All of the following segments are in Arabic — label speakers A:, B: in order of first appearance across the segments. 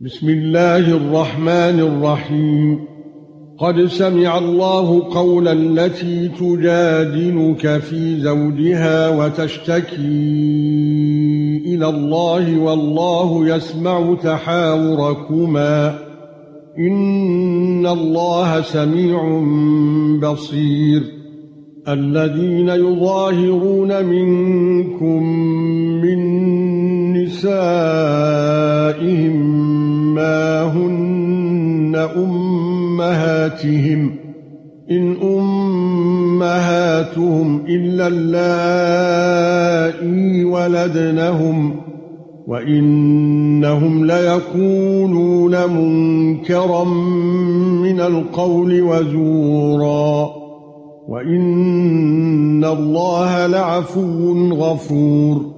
A: بسم الله الرحمن الرحيم قد سمع الله قولا التي تجادلك في زوجها وتشتكي الى الله والله يسمع تحاوركما ان الله سميع بصير الذين يظاهرون منكم من نسائهم إن امهاتهم ان امهاتهم الا اللائي ولدنهم وانهم ليقولون منكرا من القول وزورا وان الله لعفو غفور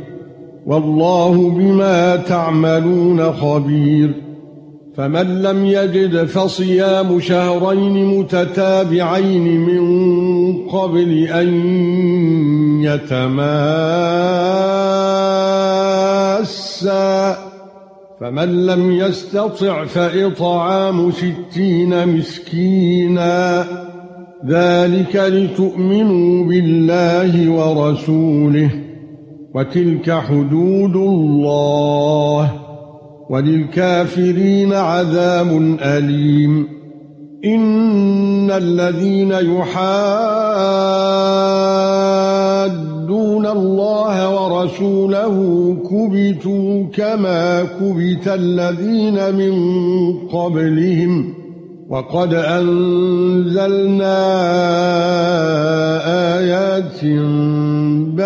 A: والله بما تعملون خبير فمن لم يجد فصيام شهرين متتابعين من قبل ان يتماسا فمن لم يستطع فاطعام 60 مسكينا ذلك لتؤمنوا بالله ورسوله وتلك حدود الله وللكافرين عذاب اليم ان الذين يحادون الله ورسوله كبتوا كما كبت الذين من قبلهم وقد انزلنا ايات